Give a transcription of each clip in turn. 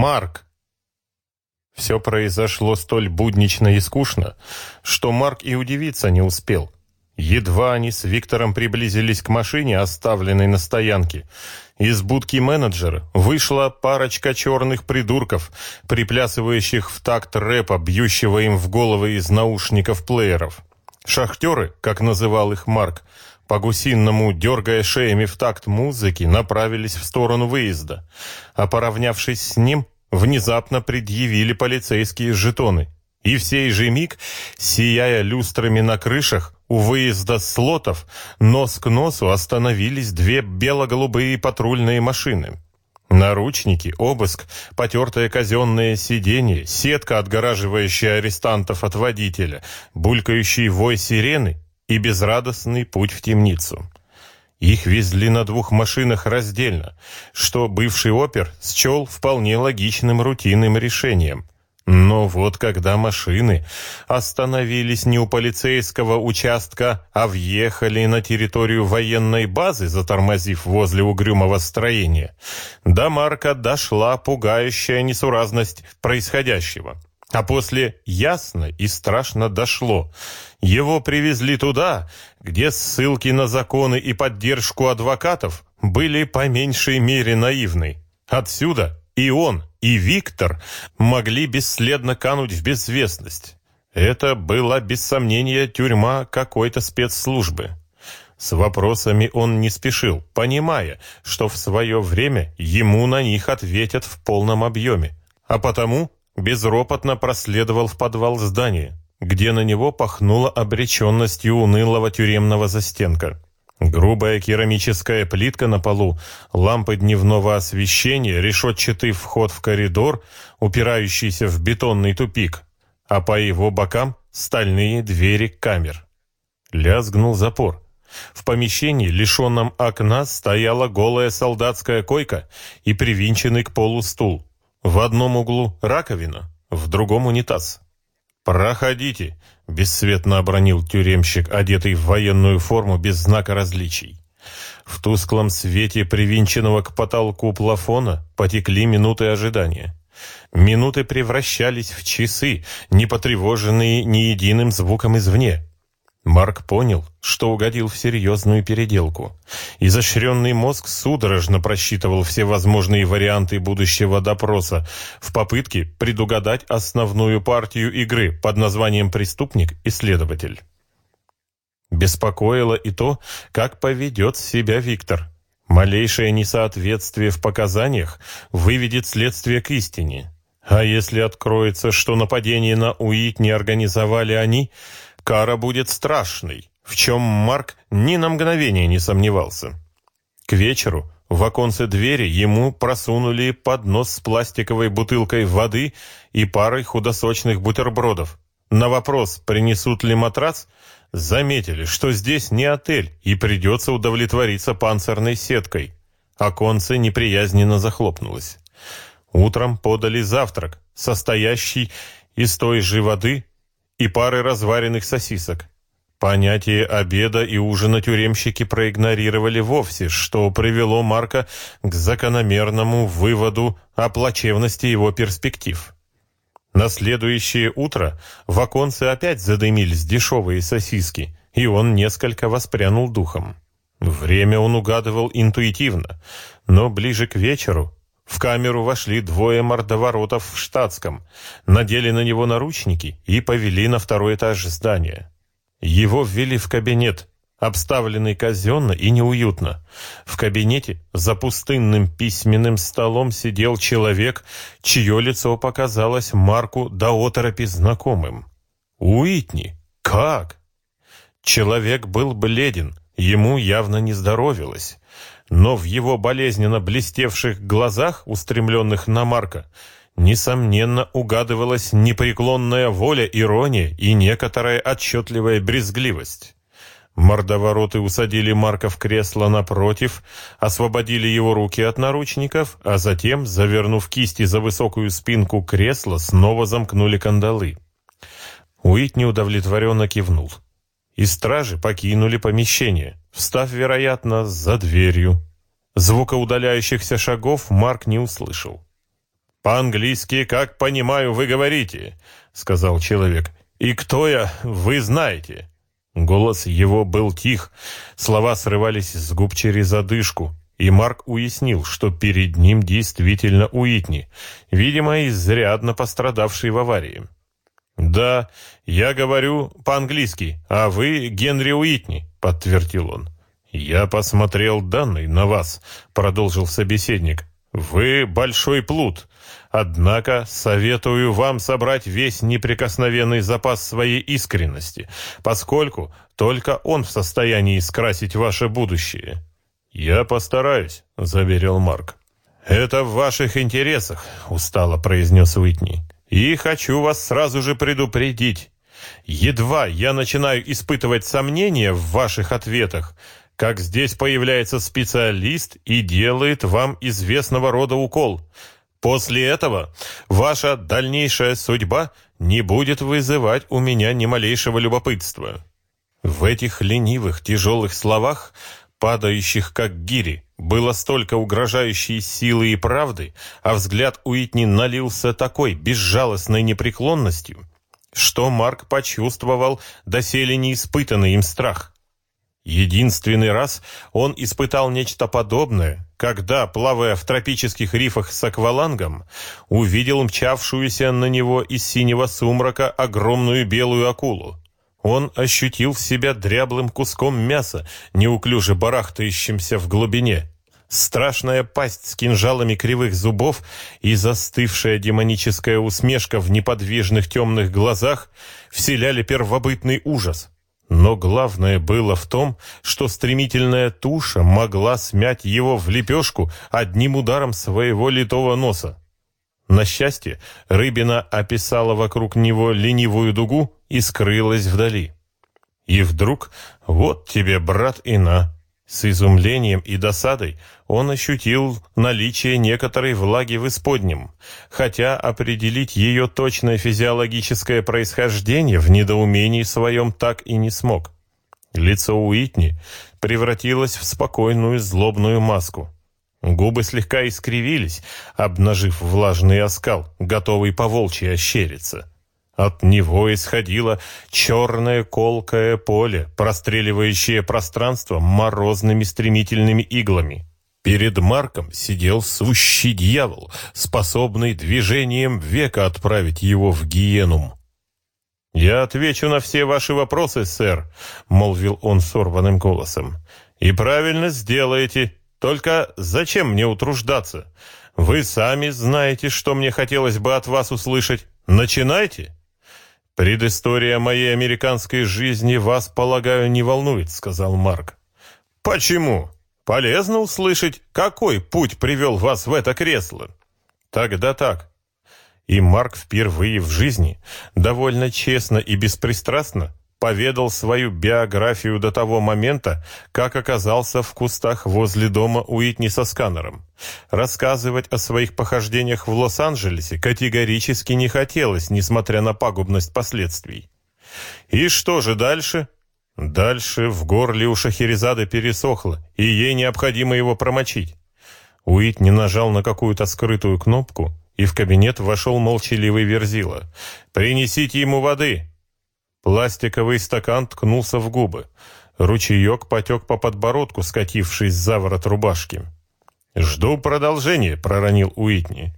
Марк!» Все произошло столь буднично и скучно, что Марк и удивиться не успел. Едва они с Виктором приблизились к машине, оставленной на стоянке, из будки менеджера вышла парочка черных придурков, приплясывающих в такт рэпа, бьющего им в головы из наушников плееров. Шахтеры, как называл их Марк, по-гусинному, дергая шеями в такт музыки, направились в сторону выезда, а поравнявшись с ним, внезапно предъявили полицейские жетоны. И в сей же миг, сияя люстрами на крышах, у выезда с слотов нос к носу остановились две бело-голубые патрульные машины. Наручники, обыск, потертое казенное сиденье, сетка, отгораживающая арестантов от водителя, булькающий вой сирены и безрадостный путь в темницу. Их везли на двух машинах раздельно, что бывший опер счел вполне логичным рутинным решением. Но вот когда машины остановились не у полицейского участка, а въехали на территорию военной базы, затормозив возле угрюмого строения, до Марка дошла пугающая несуразность происходящего. А после ясно и страшно дошло. Его привезли туда, где ссылки на законы и поддержку адвокатов были по меньшей мере наивны. Отсюда и он, и Виктор могли бесследно кануть в безвестность. Это была, без сомнения, тюрьма какой-то спецслужбы. С вопросами он не спешил, понимая, что в свое время ему на них ответят в полном объеме. А потому безропотно проследовал в подвал здания, где на него пахнуло обреченностью унылого тюремного застенка. Грубая керамическая плитка на полу, лампы дневного освещения, решетчатый вход в коридор, упирающийся в бетонный тупик, а по его бокам стальные двери камер. Лязгнул запор. В помещении, лишенном окна, стояла голая солдатская койка и привинченный к полу стул. В одном углу раковина, в другом унитаз. «Проходите», — бесцветно обронил тюремщик, одетый в военную форму без знака различий. В тусклом свете привинченного к потолку плафона потекли минуты ожидания. Минуты превращались в часы, не потревоженные ни единым звуком извне. Марк понял, что угодил в серьезную переделку. Изощренный мозг судорожно просчитывал все возможные варианты будущего допроса в попытке предугадать основную партию игры под названием «Преступник и следователь». Беспокоило и то, как поведет себя Виктор. Малейшее несоответствие в показаниях выведет следствие к истине. А если откроется, что нападение на Уит не организовали они – Кара будет страшной, в чем Марк ни на мгновение не сомневался. К вечеру в оконце двери ему просунули поднос с пластиковой бутылкой воды и парой худосочных бутербродов. На вопрос, принесут ли матрас, заметили, что здесь не отель и придется удовлетвориться панцирной сеткой. Оконце неприязненно захлопнулось. Утром подали завтрак, состоящий из той же воды, и пары разваренных сосисок. Понятие обеда и ужина тюремщики проигнорировали вовсе, что привело Марка к закономерному выводу о плачевности его перспектив. На следующее утро в оконце опять задымились дешевые сосиски, и он несколько воспрянул духом. Время он угадывал интуитивно, но ближе к вечеру в камеру вошли двое мордоворотов в штатском, надели на него наручники и повели на второй этаж здания. Его ввели в кабинет, обставленный казенно и неуютно. В кабинете за пустынным письменным столом сидел человек, чье лицо показалось Марку до оторопи знакомым. Уитни? Как? Человек был бледен, ему явно не здоровилось но в его болезненно блестевших глазах, устремленных на Марка, несомненно угадывалась непреклонная воля, ирония и некоторая отчетливая брезгливость. Мордовороты усадили Марка в кресло напротив, освободили его руки от наручников, а затем, завернув кисти за высокую спинку кресла, снова замкнули кандалы. Уитни удовлетворенно кивнул и стражи покинули помещение, встав, вероятно, за дверью. Звука удаляющихся шагов Марк не услышал. «По-английски, как понимаю, вы говорите», — сказал человек. «И кто я, вы знаете». Голос его был тих, слова срывались с губ через одышку, и Марк уяснил, что перед ним действительно Уитни, видимо, изрядно пострадавший в аварии. «Да, я говорю по-английски, а вы Генри Уитни», — подтвердил он. «Я посмотрел данные на вас», — продолжил собеседник. «Вы большой плут. Однако советую вам собрать весь неприкосновенный запас своей искренности, поскольку только он в состоянии скрасить ваше будущее». «Я постараюсь», — заверил Марк. «Это в ваших интересах», — устало произнес Уитни. «И хочу вас сразу же предупредить. Едва я начинаю испытывать сомнения в ваших ответах, как здесь появляется специалист и делает вам известного рода укол. После этого ваша дальнейшая судьба не будет вызывать у меня ни малейшего любопытства. В этих ленивых, тяжелых словах, падающих как гири, было столько угрожающей силы и правды, а взгляд Уитни налился такой безжалостной непреклонностью, что Марк почувствовал доселе неиспытанный им страх. Единственный раз он испытал нечто подобное, когда, плавая в тропических рифах с аквалангом, увидел мчавшуюся на него из синего сумрака огромную белую акулу. Он ощутил себя дряблым куском мяса, неуклюже барахтающимся в глубине. Страшная пасть с кинжалами кривых зубов и застывшая демоническая усмешка в неподвижных темных глазах вселяли первобытный ужас. Но главное было в том, что стремительная туша могла смять его в лепешку одним ударом своего литого носа. На счастье, рыбина описала вокруг него ленивую дугу и скрылась вдали. И вдруг, вот тебе, брат, и на, с изумлением и досадой он ощутил наличие некоторой влаги в исподнем, хотя определить ее точное физиологическое происхождение в недоумении своем так и не смог. Лицо Уитни превратилось в спокойную злобную маску. Губы слегка искривились, обнажив влажный оскал, готовый по волчьи ощериться. От него исходило черное колкое поле, простреливающее пространство морозными стремительными иглами. Перед Марком сидел сущий дьявол, способный движением века отправить его в гиенум. «Я отвечу на все ваши вопросы, сэр», — молвил он сорванным голосом. «И правильно сделаете. Только зачем мне утруждаться? Вы сами знаете, что мне хотелось бы от вас услышать. Начинайте». «Предыстория моей американской жизни вас, полагаю, не волнует», — сказал Марк. «Почему? Полезно услышать, какой путь привел вас в это кресло». «Тогда так». И Марк впервые в жизни довольно честно и беспристрастно поведал свою биографию до того момента, как оказался в кустах возле дома Уитни со сканером. Рассказывать о своих похождениях в Лос-Анджелесе категорически не хотелось, несмотря на пагубность последствий. И что же дальше? Дальше в горле у Шахерезады пересохло, и ей необходимо его промочить. Уитни нажал на какую-то скрытую кнопку, и в кабинет вошел молчаливый Верзила. «Принесите ему воды!» Пластиковый стакан ткнулся в губы. Ручеек потек по подбородку, скатившись за ворот рубашки. «Жду продолжения», — проронил Уитни.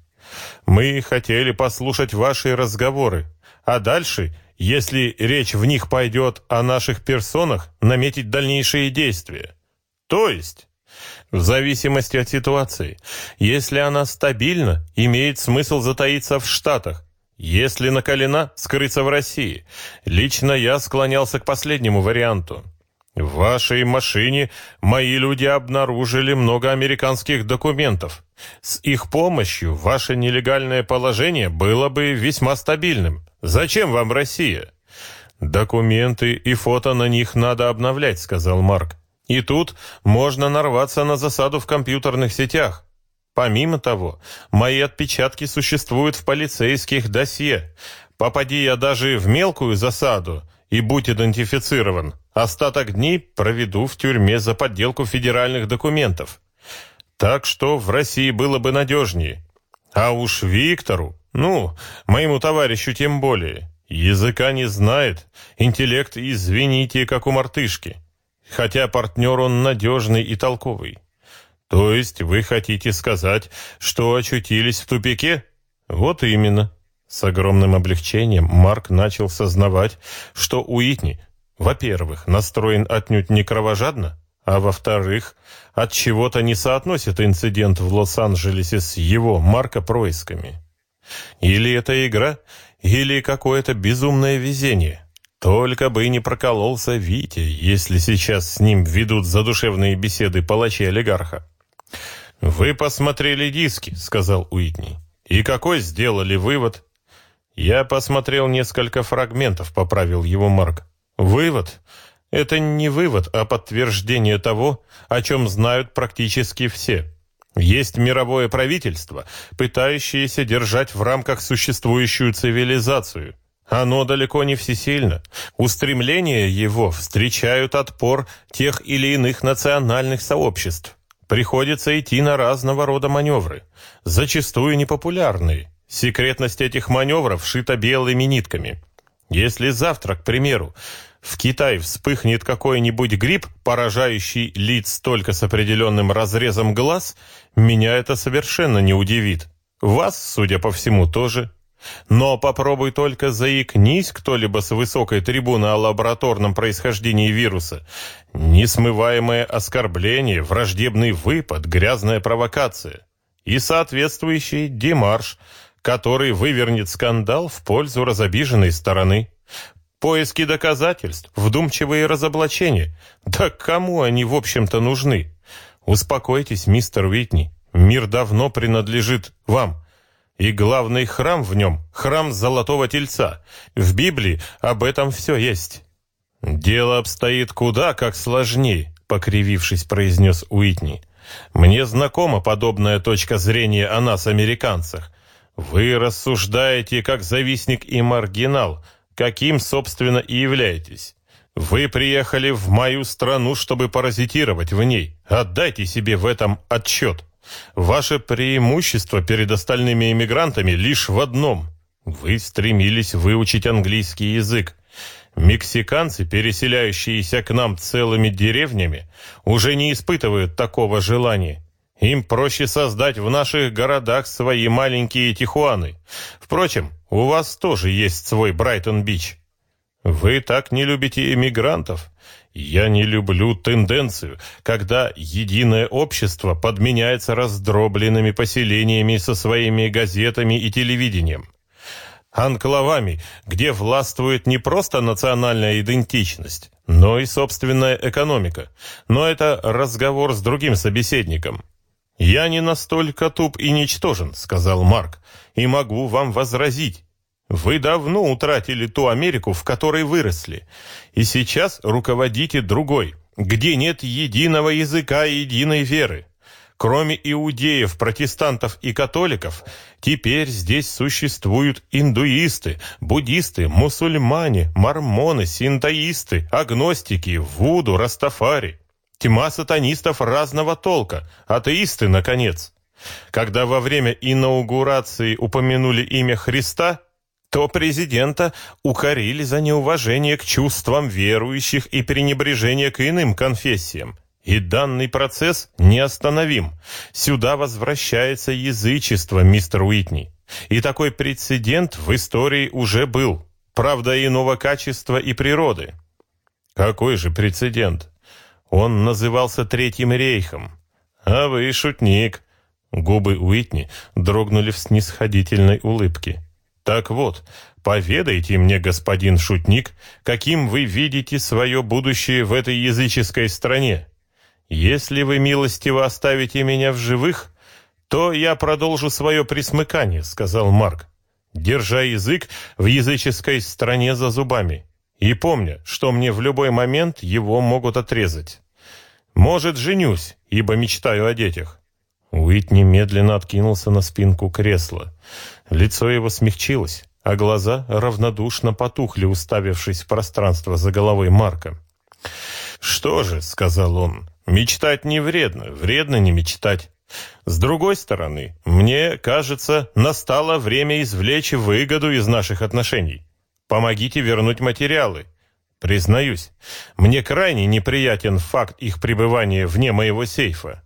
«Мы хотели послушать ваши разговоры, а дальше, если речь в них пойдет о наших персонах, наметить дальнейшие действия. То есть...» В зависимости от ситуации. Если она стабильна, имеет смысл затаиться в Штатах, если наколена, скрыться в России. Лично я склонялся к последнему варианту. В вашей машине мои люди обнаружили много американских документов. С их помощью ваше нелегальное положение было бы весьма стабильным. Зачем вам Россия? Документы и фото на них надо обновлять, сказал Марк. И тут можно нарваться на засаду в компьютерных сетях. Помимо того, мои отпечатки существуют в полицейских досье. Попади я даже в мелкую засаду и будь идентифицирован, остаток дней проведу в тюрьме за подделку федеральных документов. Так что в России было бы надежнее. А уж Виктору, ну, моему товарищу тем более, языка не знает, интеллект, извините, как у мартышки. Хотя партнер он надежный и толковый. То есть вы хотите сказать, что очутились в тупике? Вот именно. С огромным облегчением Марк начал сознавать, что Уитни, во-первых, настроен отнюдь не кровожадно, а во-вторых, от чего-то не соотносит инцидент в Лос-Анджелесе с его, Марка, происками. Или это игра, или какое-то безумное везение. Только бы не прокололся Витя, если сейчас с ним ведут задушевные беседы палачи олигарха. «Вы посмотрели диски», — сказал Уитни. «И какой сделали вывод?» «Я посмотрел несколько фрагментов», — поправил его Марк. «Вывод? Это не вывод, а подтверждение того, о чем знают практически все. Есть мировое правительство, пытающееся держать в рамках существующую цивилизацию. Оно далеко не всесильно. Устремления его встречают отпор тех или иных национальных сообществ. Приходится идти на разного рода маневры, зачастую непопулярные. Секретность этих маневров шита белыми нитками. Если завтра, к примеру, в Китае вспыхнет какой-нибудь гриб, поражающий лиц только с определенным разрезом глаз, меня это совершенно не удивит. Вас, судя по всему, тоже. Но попробуй только заикнись кто-либо с высокой трибуны о лабораторном происхождении вируса. Несмываемое оскорбление, враждебный выпад, грязная провокация. И соответствующий демарш, который вывернет скандал в пользу разобиженной стороны. Поиски доказательств, вдумчивые разоблачения. Да кому они, в общем-то, нужны? Успокойтесь, мистер Уитни. Мир давно принадлежит вам. И главный храм в нем — храм Золотого Тельца. В Библии об этом все есть. «Дело обстоит куда как сложнее», — покривившись, произнес Уитни. «Мне знакома подобная точка зрения о нас, американцах. Вы рассуждаете как завистник и маргинал, каким, собственно, и являетесь. Вы приехали в мою страну, чтобы паразитировать в ней. Отдайте себе в этом отчет. Ваше преимущество перед остальными иммигрантами лишь в одном. Вы стремились выучить английский язык. Мексиканцы, переселяющиеся к нам целыми деревнями, уже не испытывают такого желания. Им проще создать в наших городах свои маленькие Тихуаны. Впрочем, у вас тоже есть свой Брайтон-Бич. Вы так не любите эмигрантов. Я не люблю тенденцию, когда единое общество подменяется раздробленными поселениями со своими газетами и телевидением. Анклавами, где властвует не просто национальная идентичность, но и собственная экономика. Но это разговор с другим собеседником. «Я не настолько туп и ничтожен», — сказал Марк, — «и могу вам возразить. Вы давно утратили ту Америку, в которой выросли, и сейчас руководите другой, где нет единого языка и единой веры. Кроме иудеев, протестантов и католиков, теперь здесь существуют индуисты, буддисты, мусульмане, мормоны, синтоисты, агностики, вуду, растафари. Тьма сатанистов разного толка, атеисты, наконец. Когда во время инаугурации упомянули имя Христа, то президента укорили за неуважение к чувствам верующих и пренебрежение к иным конфессиям. И данный процесс неостановим. Сюда возвращается язычество, мистер Уитни. И такой прецедент в истории уже был. Правда, иного качества и природы. Какой же прецедент? Он назывался Третьим рейхом. А вы шутник. Губы Уитни дрогнули в снисходительной улыбке. Так вот, поведайте мне, господин шутник, каким вы видите свое будущее в этой языческой стране. Если вы милостиво оставите меня в живых, то я продолжу свое присмыкание, сказал Марк, держа язык в языческой стране за зубами и помня, что мне в любой момент его могут отрезать. Может, женюсь, ибо мечтаю о детях». Уитни медленно откинулся на спинку кресла. Лицо его смягчилось, а глаза равнодушно потухли, уставившись в пространство за головой Марка. «Что же», — сказал он, — «мечтать не вредно, вредно не мечтать. С другой стороны, мне кажется, настало время извлечь выгоду из наших отношений. Помогите вернуть материалы. Признаюсь, мне крайне неприятен факт их пребывания вне моего сейфа.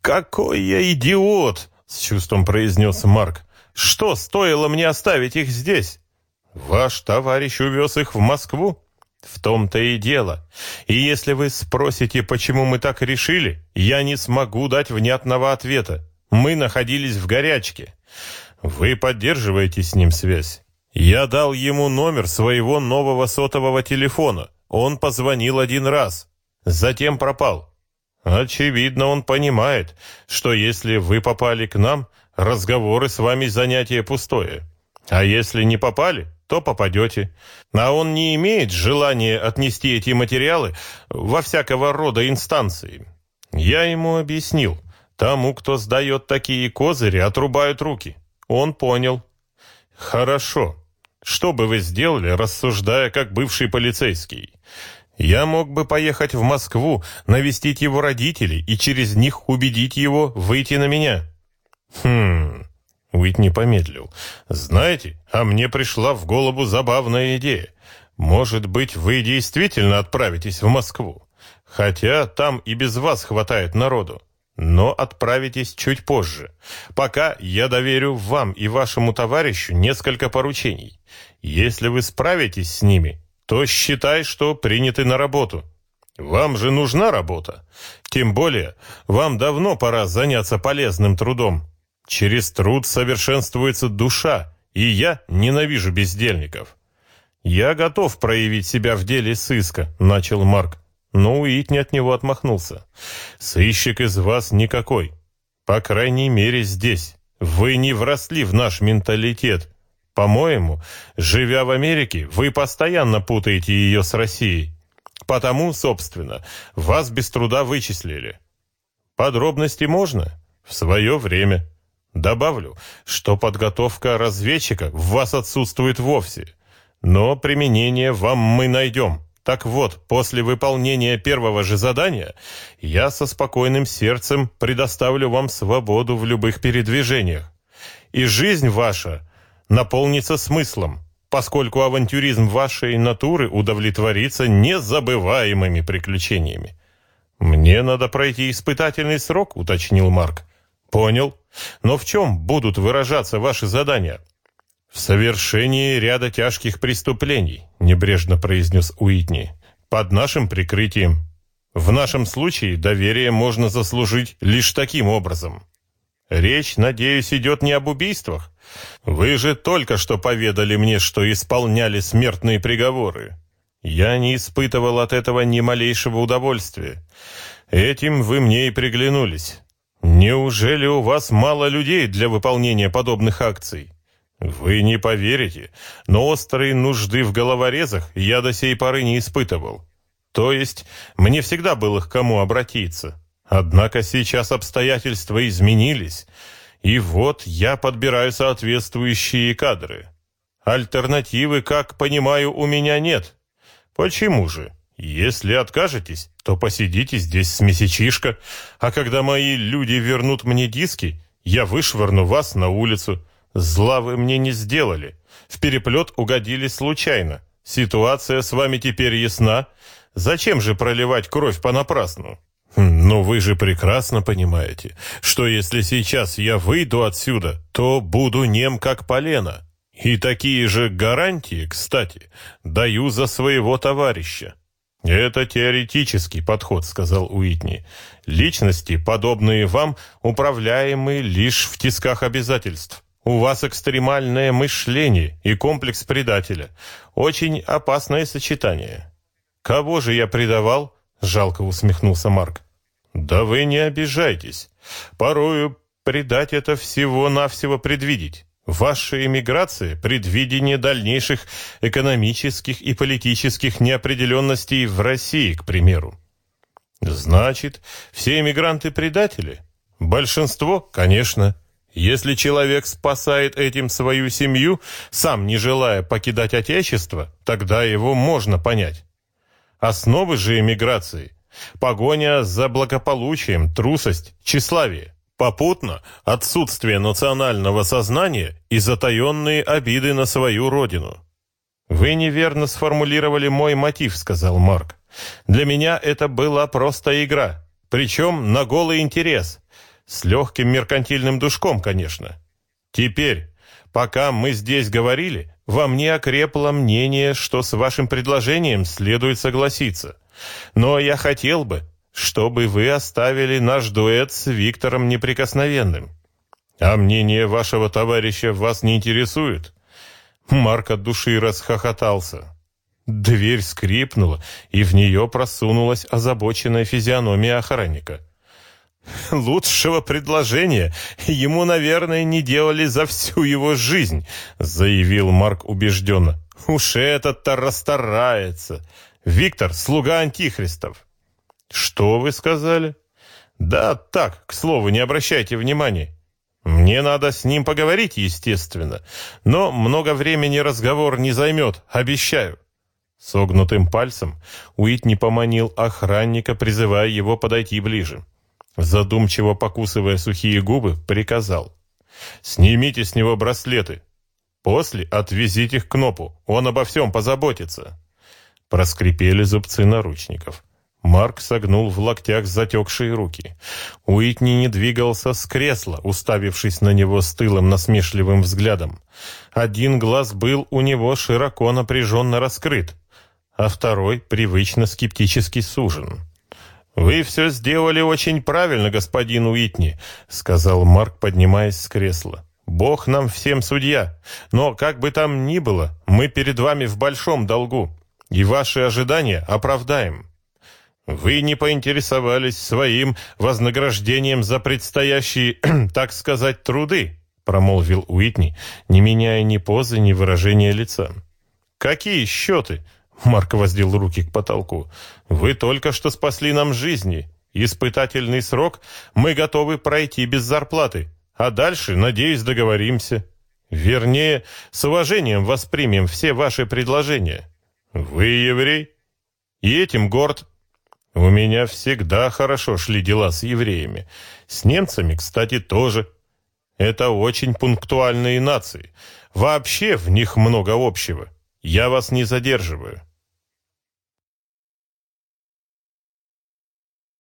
Какой я идиот, с чувством произнес Марк. Что стоило мне оставить их здесь? Ваш товарищ увез их в Москву? В том-то и дело. И если вы спросите, почему мы так решили, я не смогу дать внятного ответа. Мы находились в горячке. Вы поддерживаете с ним связь? Я дал ему номер своего нового сотового телефона. Он позвонил один раз. Затем пропал. Очевидно, он понимает, что если вы попали к нам, разговоры с вами занятие пустое. А если не попали, то попадете. А он не имеет желания отнести эти материалы во всякого рода инстанции. Я ему объяснил. Тому, кто сдает такие козыри, отрубают руки. Он понял. Хорошо. Что бы вы сделали, рассуждая как бывший полицейский? Я мог бы поехать в Москву, навестить его родителей и через них убедить его выйти на меня. Хм, Уитни помедлил. «Знаете, а мне пришла в голову забавная идея. Может быть, вы действительно отправитесь в Москву? Хотя там и без вас хватает народу. Но отправитесь чуть позже. Пока я доверю вам и вашему товарищу несколько поручений. Если вы справитесь с ними, то считай, что приняты на работу. Вам же нужна работа. Тем более, вам давно пора заняться полезным трудом, Через труд совершенствуется душа, и я ненавижу бездельников. Я готов проявить себя в деле сыска, начал Марк, но Уитни от него отмахнулся. Сыщик из вас никакой. По крайней мере, здесь. Вы не вросли в наш менталитет. По-моему, живя в Америке, вы постоянно путаете ее с Россией. Потому, собственно, вас без труда вычислили. Подробности можно? В свое время. Добавлю, что подготовка разведчика в вас отсутствует вовсе. Но применение вам мы найдем. Так вот, после выполнения первого же задания я со спокойным сердцем предоставлю вам свободу в любых передвижениях. И жизнь ваша наполнится смыслом, поскольку авантюризм вашей натуры удовлетворится незабываемыми приключениями. «Мне надо пройти испытательный срок», — уточнил Марк. Понял. Но в чем будут выражаться ваши задания? В совершении ряда тяжких преступлений, небрежно произнес Уитни. Под нашим прикрытием. В нашем случае доверие можно заслужить лишь таким образом. Речь, надеюсь, идет не об убийствах. Вы же только что поведали мне, что исполняли смертные приговоры. Я не испытывал от этого ни малейшего удовольствия. Этим вы мне и приглянулись. Неужели у вас мало людей для выполнения подобных акций? Вы не поверите, но острые нужды в головорезах я до сей поры не испытывал. То есть мне всегда было к кому обратиться. Однако сейчас обстоятельства изменились, и вот я подбираю соответствующие кадры. Альтернативы, как понимаю, у меня нет. Почему же? Если откажетесь, то посидите здесь с месячишка, а когда мои люди вернут мне диски, я вышвырну вас на улицу. Зла вы мне не сделали. В переплет угодили случайно. Ситуация с вами теперь ясна. Зачем же проливать кровь понапрасну? Хм, но вы же прекрасно понимаете, что если сейчас я выйду отсюда, то буду нем как полено. И такие же гарантии, кстати, даю за своего товарища. «Это теоретический подход», — сказал Уитни. «Личности, подобные вам, управляемы лишь в тисках обязательств. У вас экстремальное мышление и комплекс предателя. Очень опасное сочетание». «Кого же я предавал?» — жалко усмехнулся Марк. «Да вы не обижайтесь. Порою предать это всего-навсего предвидеть». Ваша эмиграция – предвидение дальнейших экономических и политических неопределенностей в России, к примеру. Значит, все эмигранты – предатели? Большинство, конечно. Если человек спасает этим свою семью, сам не желая покидать Отечество, тогда его можно понять. Основы же эмиграции – погоня за благополучием, трусость, тщеславие. Попутно отсутствие национального сознания и затаенные обиды на свою родину. «Вы неверно сформулировали мой мотив», — сказал Марк. «Для меня это была просто игра, причем на голый интерес, с легким меркантильным душком, конечно. Теперь, пока мы здесь говорили, во мне окрепло мнение, что с вашим предложением следует согласиться. Но я хотел бы, чтобы вы оставили наш дуэт с Виктором неприкосновенным. А мнение вашего товарища вас не интересует?» Марк от души расхохотался. Дверь скрипнула, и в нее просунулась озабоченная физиономия охранника. «Лучшего предложения ему, наверное, не делали за всю его жизнь», заявил Марк убежденно. «Уж этот-то расстарается. Виктор — слуга антихристов». «Что вы сказали?» «Да, так, к слову, не обращайте внимания. Мне надо с ним поговорить, естественно, но много времени разговор не займет, обещаю». Согнутым пальцем Уитни поманил охранника, призывая его подойти ближе. Задумчиво покусывая сухие губы, приказал. «Снимите с него браслеты. После отвезите их к Кнопу, он обо всем позаботится». Проскрипели зубцы наручников. Марк согнул в локтях затекшие руки. Уитни не двигался с кресла, уставившись на него с тылым насмешливым взглядом. Один глаз был у него широко напряженно раскрыт, а второй привычно скептически сужен. «Вы все сделали очень правильно, господин Уитни», — сказал Марк, поднимаясь с кресла. «Бог нам всем судья, но, как бы там ни было, мы перед вами в большом долгу, и ваши ожидания оправдаем». Вы не поинтересовались своим вознаграждением за предстоящие, так сказать, труды, промолвил Уитни, не меняя ни позы, ни выражения лица. Какие счеты? Марк воздел руки к потолку. Вы только что спасли нам жизни. Испытательный срок мы готовы пройти без зарплаты, а дальше, надеюсь, договоримся. Вернее, с уважением воспримем все ваши предложения. Вы еврей? И этим горд. У меня всегда хорошо шли дела с евреями. С немцами, кстати, тоже. Это очень пунктуальные нации. Вообще в них много общего. Я вас не задерживаю.